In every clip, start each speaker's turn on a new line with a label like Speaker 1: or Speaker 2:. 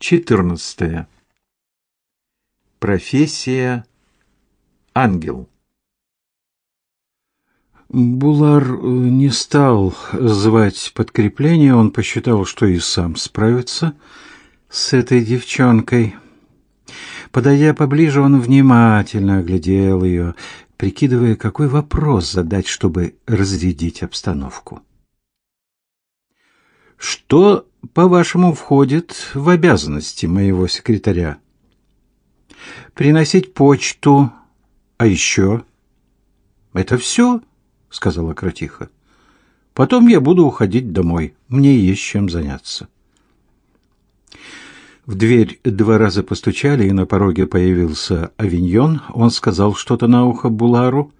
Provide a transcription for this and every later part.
Speaker 1: 14. Профессия ангел. Булар э, не стал звать подкрепление, он посчитал, что и сам справится с этой девчонкой. Подойдя поближе, он внимательно оглядел ее, прикидывая, какой вопрос задать, чтобы разрядить обстановку. «Что по-вашему, входит в обязанности моего секретаря. Приносить почту, а еще... Это все, сказала Кратиха. Потом я буду уходить домой. Мне есть чем заняться. В дверь два раза постучали, и на пороге появился Авиньон. Он сказал что-то на ухо Булару.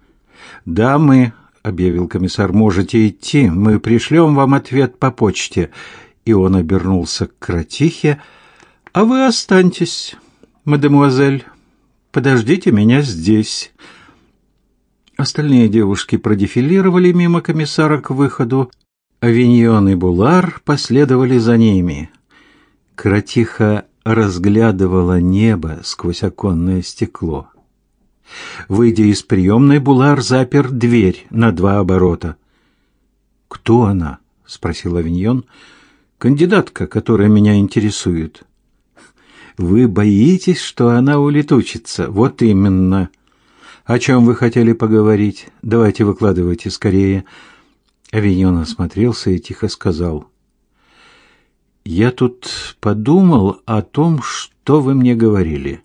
Speaker 1: «Да, мы», — объявил комиссар, — «можете идти. Мы пришлем вам ответ по почте и он обернулся к кротихе. «А вы останьтесь, мадемуазель. Подождите меня здесь». Остальные девушки продефилировали мимо комиссара к выходу. Авиньон и Булар последовали за ними. Кротиха разглядывала небо сквозь оконное стекло. Выйдя из приемной, Булар запер дверь на два оборота. «Кто она?» — спросил Авиньон. Кандидатка, которая меня интересует. Вы боитесь, что она улетучится? Вот именно. О чем вы хотели поговорить? Давайте выкладывайте скорее. Авиньон осмотрелся и тихо сказал: Я тут подумал о том, что вы мне говорили.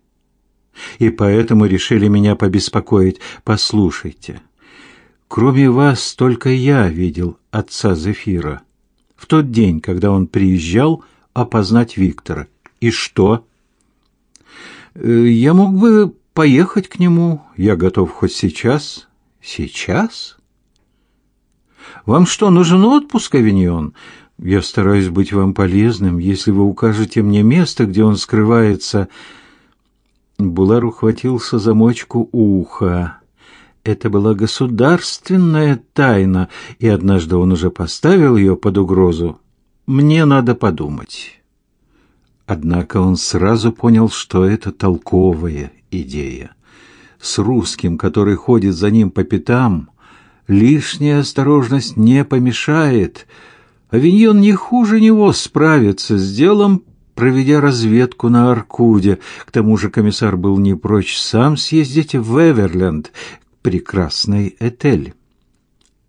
Speaker 1: И поэтому решили меня побеспокоить. Послушайте. Кроме вас только я видел отца Зефира в тот день, когда он приезжал опознать Виктора. И что? Э, я мог бы поехать к нему. Я готов хоть сейчас. Сейчас? Вам что, нужен отпуск, Авиньон? Я стараюсь быть вам полезным, если вы укажете мне место, где он скрывается. Булар ухватился за мочку уха. Это была государственная тайна, и однажды он уже поставил ее под угрозу. Мне надо подумать. Однако он сразу понял, что это толковая идея. С русским, который ходит за ним по пятам, лишняя осторожность не помешает. Авиньон не хуже него справится с делом, проведя разведку на Аркуде. К тому же комиссар был не прочь сам съездить в Эверленд, прекрасный Этель.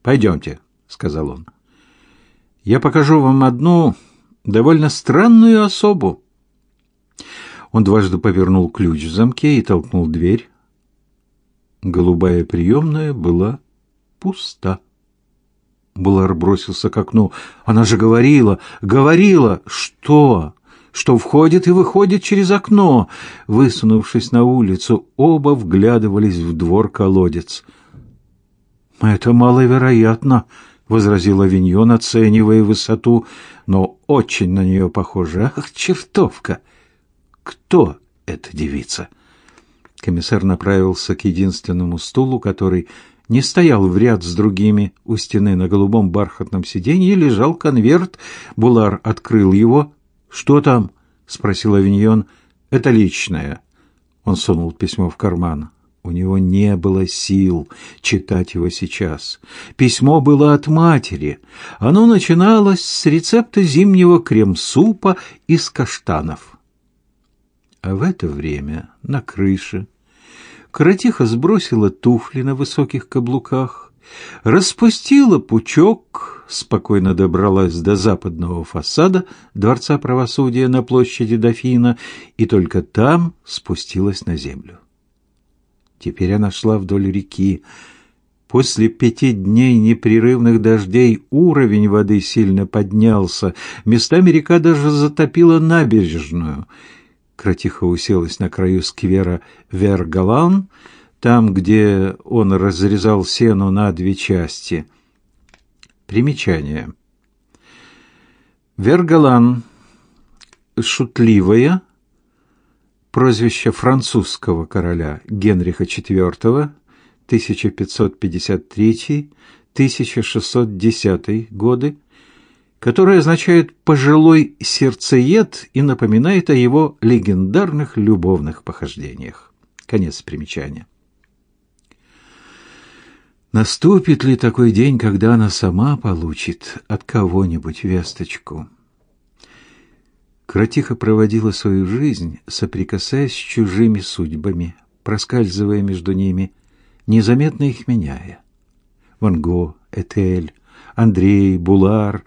Speaker 1: «Пойдемте», — сказал он. «Я покажу вам одну довольно странную особу». Он дважды повернул ключ в замке и толкнул дверь. Голубая приемная была пуста. Булар бросился к окну. «Она же говорила, говорила! Что?» Что входит и выходит через окно. Высунувшись на улицу, оба вглядывались в двор-колодец. «Это маловероятно», — возразил Авиньон, оценивая высоту, но очень на нее похоже. «Ах, чертовка! Кто эта девица?» Комиссар направился к единственному стулу, который не стоял в ряд с другими. У стены на голубом бархатном сиденье лежал конверт. Булар открыл его, «Что там?» — спросил Авиньон. «Это личное». Он сунул письмо в карман. У него не было сил читать его сейчас. Письмо было от матери. Оно начиналось с рецепта зимнего крем-супа из каштанов. А в это время на крыше Каратиха сбросила туфли на высоких каблуках, распустила пучок спокойно добралась до западного фасада Дворца правосудия на площади Дофина и только там спустилась на землю. Теперь она шла вдоль реки. После пяти дней непрерывных дождей уровень воды сильно поднялся, местами река даже затопила набережную. Кратиха уселась на краю сквера Вергалан, там, где он разрезал сену на две части — Примечание. Вергалан шутливая прозвище французского короля Генриха IV 1553-1610 годы, которое означает «пожилой сердцеед» и напоминает о его легендарных любовных похождениях. Конец примечания. Наступит ли такой день, когда она сама получит от кого-нибудь весточку? Кротиха проводила свою жизнь, соприкасаясь с чужими судьбами, проскальзывая между ними, незаметно их меняя. Ван Го, Этель, Андрей, Булар.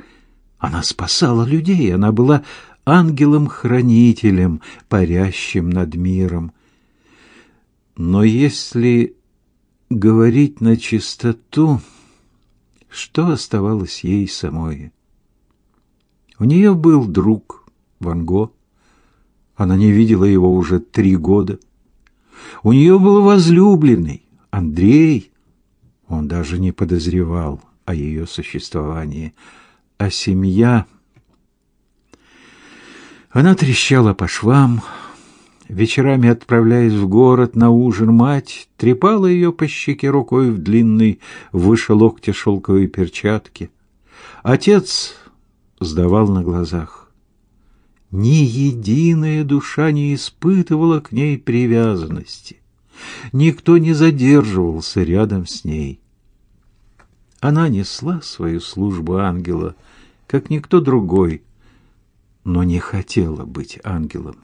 Speaker 1: Она спасала людей, она была ангелом-хранителем, парящим над миром. Но если говорить на чистоту, что оставалось ей самой? У нее был друг Ван Го. Она не видела его уже три года. У нее был возлюбленный Андрей. Он даже не подозревал о ее существовании. А семья... Она трещала по швам. Вечерами, отправляясь в город на ужин, мать трепала ее по щеке рукой в длинной, выше локтя шелковой перчатке. Отец сдавал на глазах. Ни единая душа не испытывала к ней привязанности. Никто не задерживался рядом с ней. Она несла свою службу ангела, как никто другой, но не хотела быть ангелом.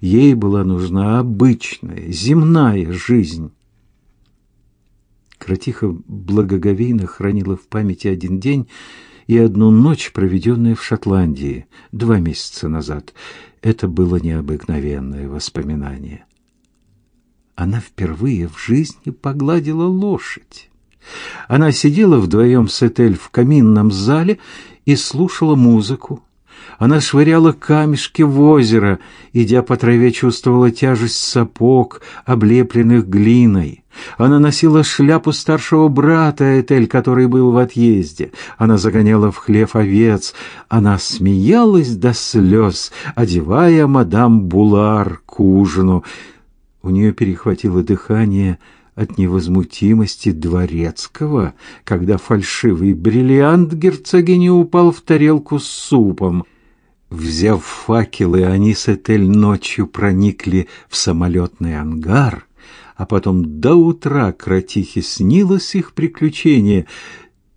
Speaker 1: Ей была нужна обычная, земная жизнь. Кротиха благоговейно хранила в памяти один день и одну ночь, проведенные в Шотландии два месяца назад. Это было необыкновенное воспоминание она впервые в жизни погладила лошадь. Она сидела вдвоем с Этель в каминном зале и слушала музыку. Она швыряла камешки в озеро, идя по траве, чувствовала тяжесть сапог, облепленных глиной. Она носила шляпу старшего брата Этель, который был в отъезде. Она загоняла в хлев овец. Она смеялась до слез, одевая мадам Булар к ужину. У нее перехватило дыхание от невозмутимости дворецкого, когда фальшивый бриллиант герцогини упал в тарелку с супом. Взяв факелы, они с Этель ночью проникли в самолетный ангар, а потом до утра кротихе снилось их приключение.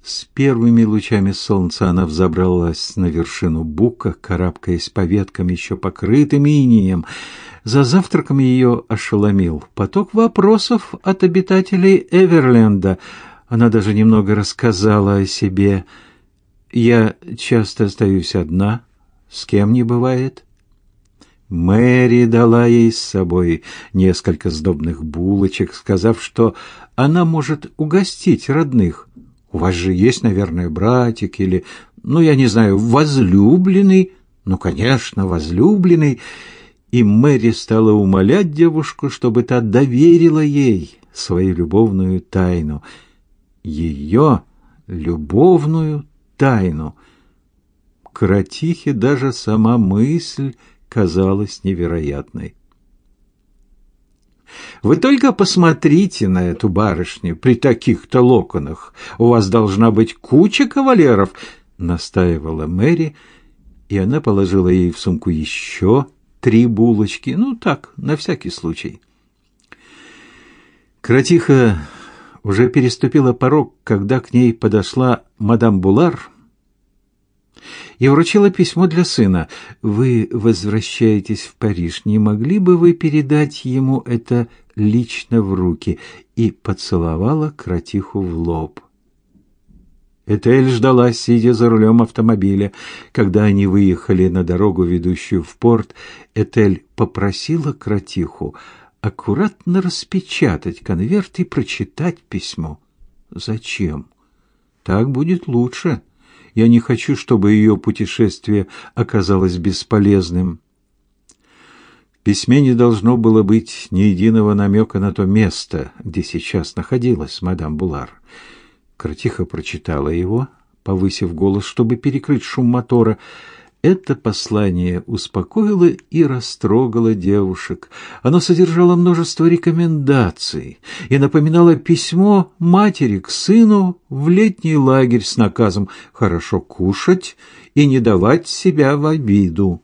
Speaker 1: С первыми лучами солнца она взобралась на вершину бука, карабкаясь по веткам, еще покрытым инеем. За завтраком ее ошеломил поток вопросов от обитателей Эверленда. Она даже немного рассказала о себе. «Я часто остаюсь одна, с кем не бывает». Мэри дала ей с собой несколько сдобных булочек, сказав, что она может угостить родных. У вас же есть, наверное, братик или, ну, я не знаю, возлюбленный. Ну, конечно, возлюбленный и Мэри стала умолять девушку, чтобы та доверила ей свою любовную тайну. Ее любовную тайну. Кротихе даже сама мысль казалась невероятной. Вы только посмотрите на эту барышню при таких-то локонах. У вас должна быть куча кавалеров, настаивала Мэри, и она положила ей в сумку еще три булочки, ну так, на всякий случай. Кротиха уже переступила порог, когда к ней подошла мадам Булар и вручила письмо для сына. «Вы возвращаетесь в Париж. Не могли бы вы передать ему это лично в руки?» и поцеловала кротиху в лоб. Этель ждала, сидя за рулем автомобиля. Когда они выехали на дорогу, ведущую в порт, Этель попросила кротиху аккуратно распечатать конверт и прочитать письмо. Зачем? Так будет лучше. Я не хочу, чтобы ее путешествие оказалось бесполезным. В письме не должно было быть ни единого намека на то место, где сейчас находилась мадам Булар. Кротиха прочитала его, повысив голос, чтобы перекрыть шум мотора. Это послание успокоило и растрогало девушек. Оно содержало множество рекомендаций и напоминало письмо матери к сыну в летний лагерь с наказом хорошо кушать и не давать себя в обиду.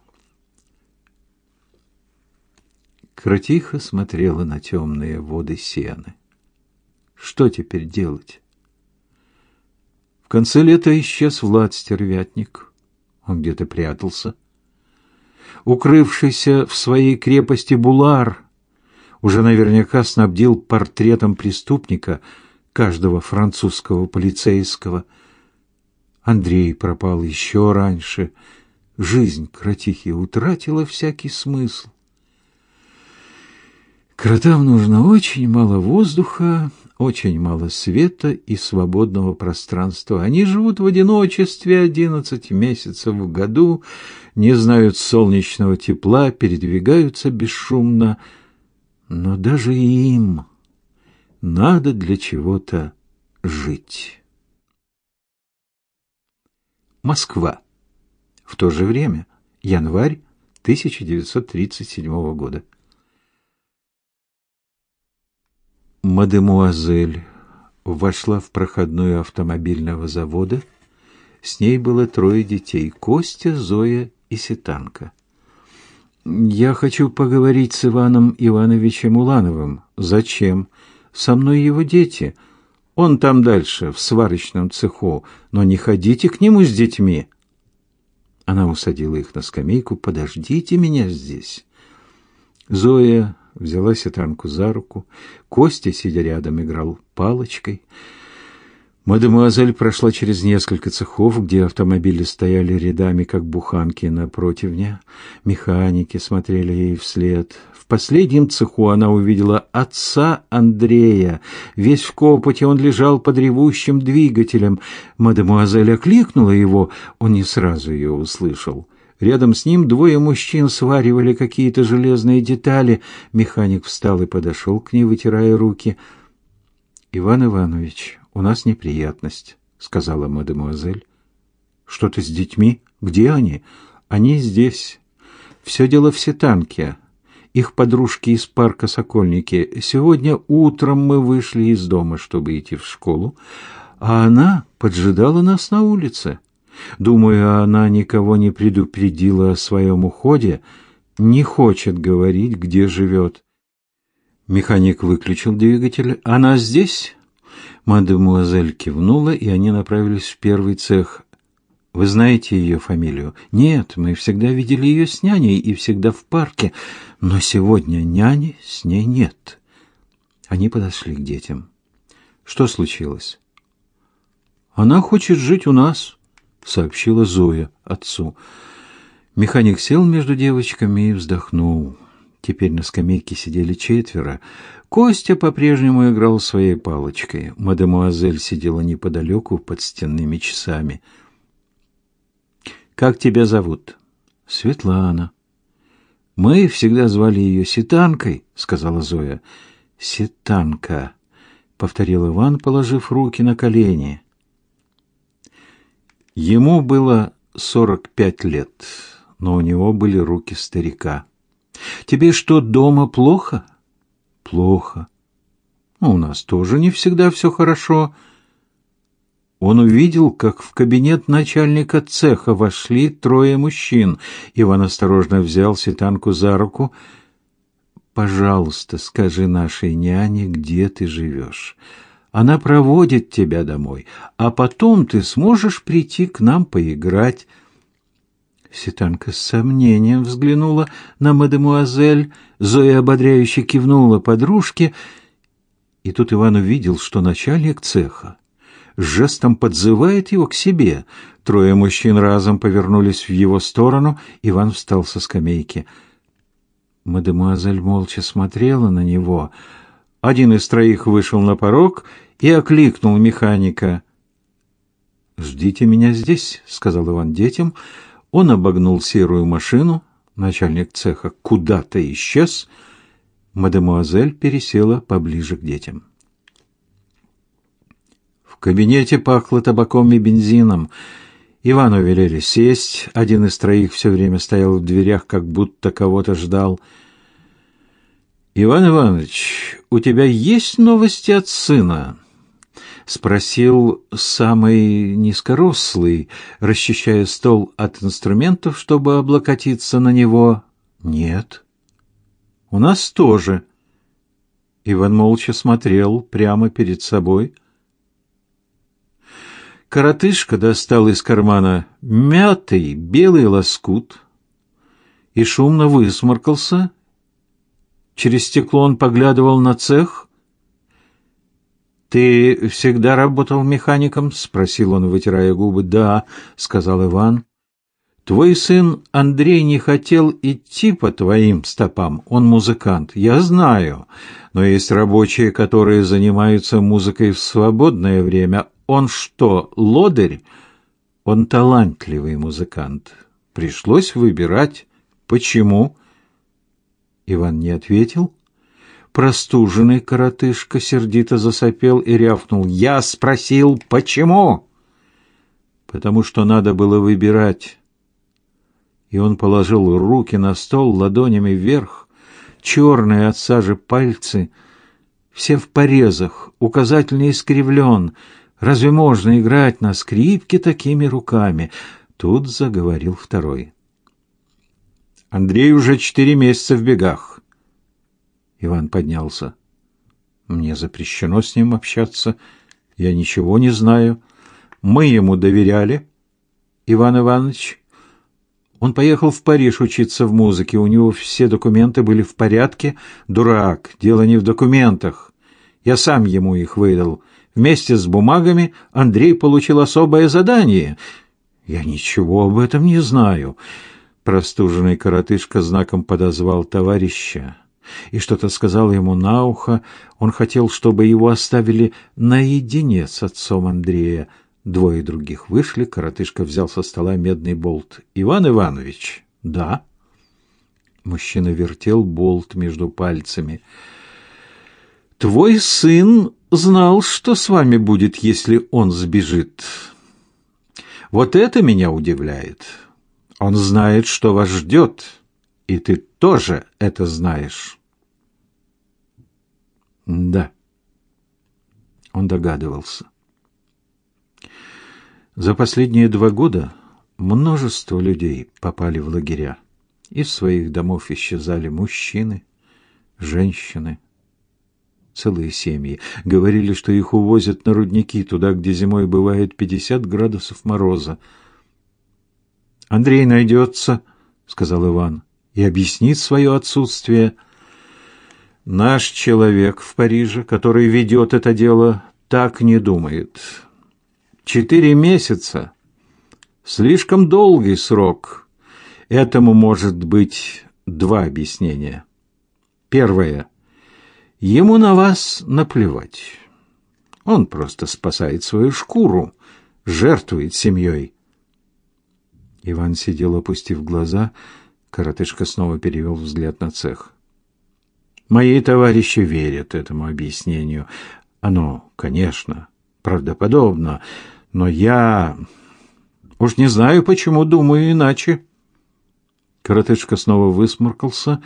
Speaker 1: Кротиха смотрела на темные воды сены. Что теперь делать? В конце лета исчез Влад Стервятник. Он где-то прятался. Укрывшийся в своей крепости Булар уже наверняка снабдил портретом преступника каждого французского полицейского. Андрей пропал еще раньше. Жизнь кротихи утратила всякий смысл. Кротам нужно очень мало воздуха, очень мало света и свободного пространства. Они живут в одиночестве одиннадцать месяцев в году, не знают солнечного тепла, передвигаются бесшумно. Но даже им надо для чего-то жить. Москва. В то же время. Январь 1937 года. Мадемуазель вошла в проходную автомобильного завода. С ней было трое детей: Костя, Зоя и Ситанка. Я хочу поговорить с Иваном Ивановичем Улановым. Зачем? Со мной его дети. Он там дальше, в сварочном цеху, но не ходите к нему с детьми. Она усадила их на скамейку. Подождите меня здесь. Зоя взяла Сетанку за руку. Костя, сидя рядом, играл палочкой. Мадемуазель прошла через несколько цехов, где автомобили стояли рядами, как буханки на противне. Механики смотрели ей вслед. В последнем цеху она увидела отца Андрея. Весь в копоте он лежал под ревущим двигателем. Мадемуазель окликнула его, он не сразу ее услышал. Рядом с ним двое мужчин сваривали какие-то железные детали. Механик встал и подошел к ней, вытирая руки. Иван Иванович, у нас неприятность, сказала мадемуазель. Что-то с детьми? Где они? Они здесь. Все дело в Сетанке. Их подружки из парка Сокольники. Сегодня утром мы вышли из дома, чтобы идти в школу, а она поджидала нас на улице. Думаю, она никого не предупредила о своем уходе, не хочет говорить, где живет. Механик выключил двигатель. Она здесь? Мадемуазель кивнула, и они направились в первый цех. Вы знаете ее фамилию? Нет, мы всегда видели ее с няней и всегда в парке, но сегодня няни с ней нет. Они подошли к детям. Что случилось? Она хочет жить у нас сообщила Зоя отцу. Механик сел между девочками и вздохнул. Теперь на скамейке сидели четверо. Костя по-прежнему играл своей палочкой. Мадемуазель сидела неподалеку под стенными часами. «Как тебя зовут?» «Светлана». «Мы всегда звали ее Ситанкой», — сказала Зоя. «Ситанка», — повторил Иван, положив руки на колени. Ему было сорок пять лет, но у него были руки старика. Тебе что, дома плохо? Плохо. Ну, у нас тоже не всегда все хорошо. Он увидел, как в кабинет начальника цеха вошли трое мужчин. Иван осторожно взял Ситанку за руку. Пожалуйста, скажи нашей няне, где ты живешь. Она проводит тебя домой, а потом ты сможешь прийти к нам поиграть. Ситанка с сомнением взглянула на мадемуазель, Зоя ободряюще кивнула подружке, и тут Иван увидел, что начальник цеха жестом подзывает его к себе. Трое мужчин разом повернулись в его сторону, Иван встал со скамейки. Мадемуазель молча смотрела на него. Один из троих вышел на порог и окликнул механика. «Ждите меня здесь», — сказал Иван детям. Он обогнул серую машину. Начальник цеха куда-то исчез. Мадемуазель пересела поближе к детям. В кабинете пахло табаком и бензином. Ивану велели сесть, один из троих все время стоял в дверях, как будто кого-то ждал. «Иван Иванович, у тебя есть новости от сына?» — спросил самый низкорослый, расчищая стол от инструментов, чтобы облокотиться на него. «Нет». «У нас тоже». Иван молча смотрел прямо перед собой. Коротышка достал из кармана мятый белый лоскут и шумно высморкался. Через стекло он поглядывал на цех, «Ты всегда работал механиком?» — спросил он, вытирая губы. «Да», — сказал Иван. «Твой сын Андрей не хотел идти по твоим стопам. Он музыкант. Я знаю. Но есть рабочие, которые занимаются музыкой в свободное время. Он что, лодырь?» «Он талантливый музыкант. Пришлось выбирать. Почему?» Иван не ответил. Простуженный коротышка сердито засопел и рявкнул. «Я спросил, почему?» «Потому что надо было выбирать». И он положил руки на стол ладонями вверх, черные от сажи пальцы, все в порезах, указательный искривлен. Разве можно играть на скрипке такими руками? Тут заговорил второй. Андрей уже четыре месяца в бегах. Иван поднялся. Мне запрещено с ним общаться. Я ничего не знаю. Мы ему доверяли. Иван Иванович, он поехал в Париж учиться в музыке. У него все документы были в порядке. Дурак, дело не в документах. Я сам ему их выдал. Вместе с бумагами Андрей получил особое задание. Я ничего об этом не знаю. Простуженный коротышка знаком подозвал товарища и что-то сказал ему на ухо. Он хотел, чтобы его оставили наедине с отцом Андрея. Двое других вышли, коротышка взял со стола медный болт. «Иван Иванович?» «Да». Мужчина вертел болт между пальцами. «Твой сын знал, что с вами будет, если он сбежит. Вот это меня удивляет. Он знает, что вас ждет, и ты тоже это знаешь». Да. Он догадывался. За последние два года множество людей попали в лагеря. Из своих домов исчезали мужчины, женщины, целые семьи. Говорили, что их увозят на рудники, туда, где зимой бывает 50 градусов мороза. «Андрей найдется», — сказал Иван, — «и объяснит свое отсутствие». Наш человек в Париже, который ведет это дело, так не думает. Четыре месяца — слишком долгий срок. Этому может быть два объяснения. Первое. Ему на вас наплевать. Он просто спасает свою шкуру, жертвует семьей. Иван сидел, опустив глаза. Коротышка снова перевел взгляд на цех. Мои товарищи верят этому объяснению. Оно, конечно, правдоподобно, но я уж не знаю, почему думаю иначе. Коротышка снова высморкался.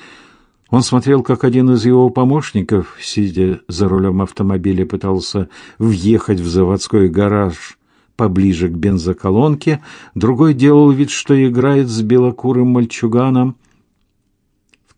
Speaker 1: Он смотрел, как один из его помощников, сидя за рулем автомобиля, пытался въехать в заводской гараж поближе к бензоколонке, другой делал вид, что играет с белокурым мальчуганом —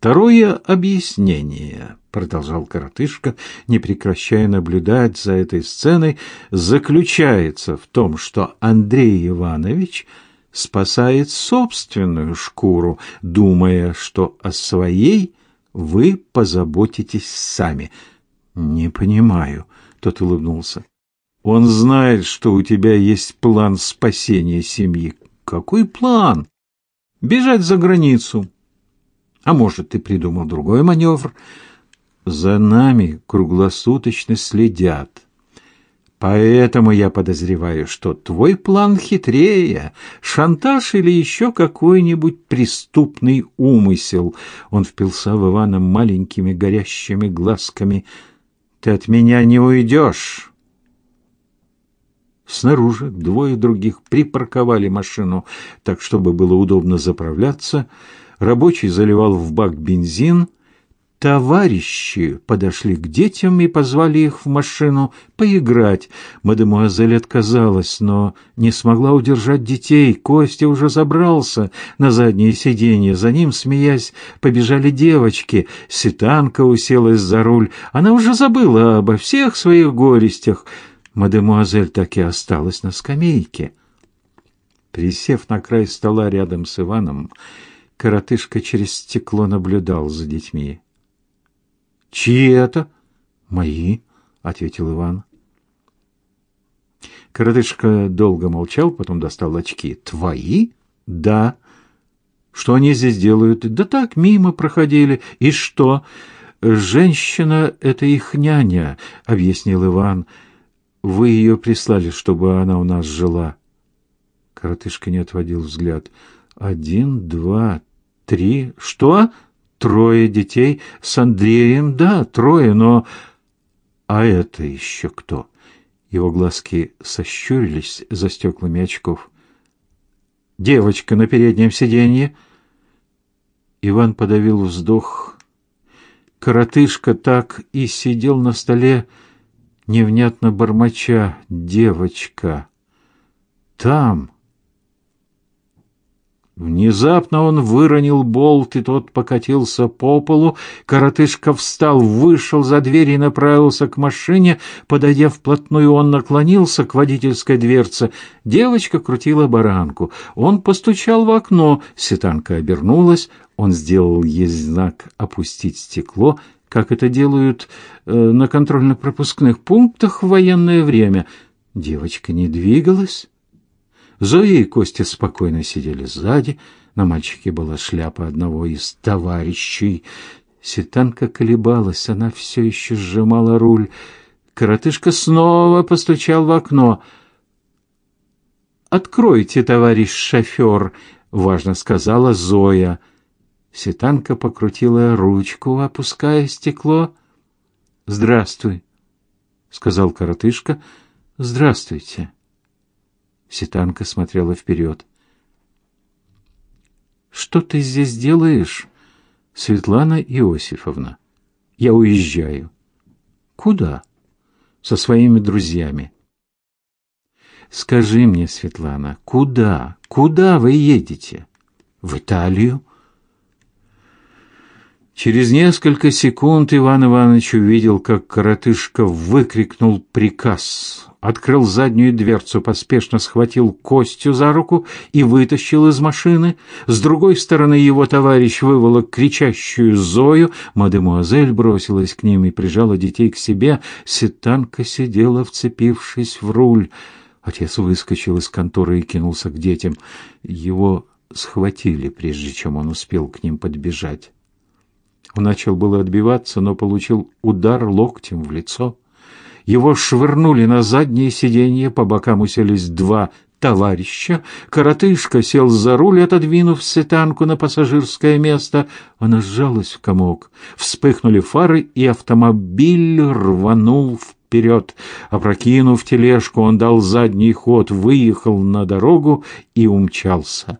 Speaker 1: Второе объяснение, продолжал коротышка, не прекращая наблюдать за этой сценой, заключается в том, что Андрей Иванович спасает собственную шкуру, думая, что о своей вы позаботитесь сами. Не понимаю, тот улыбнулся. Он знает, что у тебя есть план спасения семьи. Какой план? Бежать за границу, а может, ты придумал другой маневр? За нами круглосуточно следят. Поэтому я подозреваю, что твой план хитрее, шантаж или еще какой-нибудь преступный умысел. Он впился в Ивана маленькими горящими глазками. Ты от меня не уйдешь. Снаружи двое других припарковали машину так, чтобы было удобно заправляться. Рабочий заливал в бак бензин — товарищи подошли к детям и позвали их в машину поиграть. Мадемуазель отказалась, но не смогла удержать детей. Костя уже забрался на заднее сиденье. За ним, смеясь, побежали девочки. Ситанка уселась за руль. Она уже забыла обо всех своих горестях. Мадемуазель так и осталась на скамейке. Присев на край стола рядом с Иваном, коротышка через стекло наблюдал за детьми. Чьи это? Мои, ответил Иван. Коротышка долго молчал, потом достал очки. Твои? Да. Что они здесь делают? Да так, мимо проходили. И что? Женщина — это их няня, объяснил Иван. Вы ее прислали, чтобы она у нас жила. Коротышка не отводил взгляд. Один, два, три. Что? Трое детей с Андреем, да, трое, но... А это еще кто? Его глазки сощурились за стеклами очков. Девочка на переднем сиденье. Иван подавил вздох. Коротышка так и сидел на столе, невнятно бормоча. Девочка. Там, Внезапно он выронил болт, и тот покатился по полу. Коротышка встал, вышел за дверь и направился к машине. Подойдя вплотную, он наклонился к водительской дверце. Девочка крутила баранку. Он постучал в окно. Сетанка обернулась. Он сделал ей знак «опустить стекло», как это делают э, на контрольно-пропускных пунктах в военное время. Девочка не двигалась. Зоя и Костя спокойно сидели сзади. На мальчике была шляпа одного из товарищей. Ситанка колебалась, она все еще сжимала руль. Коротышка снова постучал в окно. «Откройте, товарищ шофер», — важно сказала Зоя. Ситанка покрутила ручку, опуская стекло. «Здравствуй», — сказал коротышка. «Здравствуйте». Ситанка смотрела вперед. «Что ты здесь делаешь, Светлана Иосифовна? Я уезжаю». «Куда?» «Со своими друзьями». «Скажи мне, Светлана, куда? Куда вы едете?» «В Италию». Через несколько секунд Иван Иванович увидел, как коротышка выкрикнул приказ открыл заднюю дверцу, поспешно схватил Костю за руку и вытащил из машины. С другой стороны его товарищ выволок кричащую Зою. Мадемуазель бросилась к ним и прижала детей к себе. Сетанка сидела, вцепившись в руль. Отец выскочил из конторы и кинулся к детям. Его схватили, прежде чем он успел к ним подбежать. Он начал было отбиваться, но получил удар локтем в лицо. Его швырнули на заднее сиденье, по бокам уселись два товарища. Коротышка сел за руль, отодвинув сетанку на пассажирское место. Она сжалась в комок. Вспыхнули фары, и автомобиль рванул вперед. Опрокинув тележку, он дал задний ход, выехал на дорогу и умчался.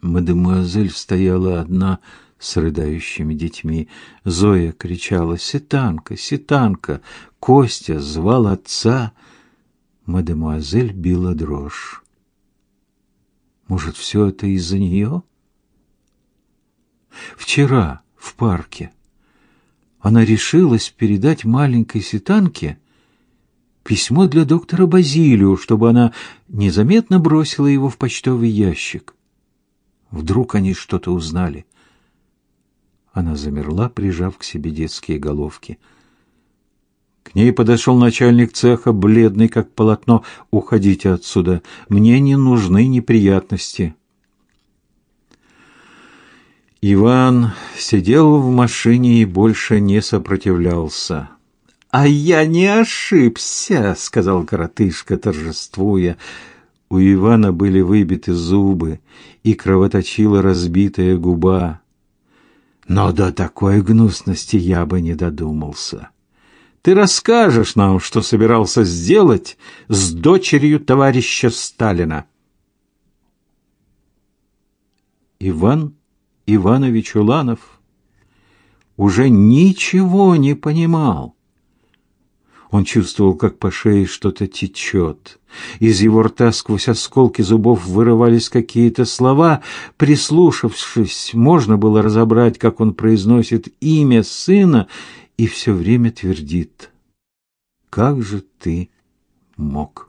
Speaker 1: Мадемуазель стояла одна, — с рыдающими детьми. Зоя кричала «Ситанка! Ситанка!» Костя звал отца. Мадемуазель била дрожь. Может, все это из-за нее? Вчера в парке она решилась передать маленькой Ситанке письмо для доктора Базилио, чтобы она незаметно бросила его в почтовый ящик. Вдруг они что-то узнали. Она замерла, прижав к себе детские головки. К ней подошел начальник цеха, бледный как полотно. «Уходите отсюда. Мне не нужны неприятности». Иван сидел в машине и больше не сопротивлялся. «А я не ошибся», — сказал коротышка, торжествуя. У Ивана были выбиты зубы и кровоточила разбитая губа. Но до такой гнусности я бы не додумался. Ты расскажешь нам, что собирался сделать с дочерью товарища Сталина. Иван Иванович Уланов уже ничего не понимал. Он чувствовал, как по шее что-то течет. Из его рта сквозь осколки зубов вырывались какие-то слова. Прислушавшись, можно было разобрать, как он произносит имя сына и все время твердит. «Как же ты мог?»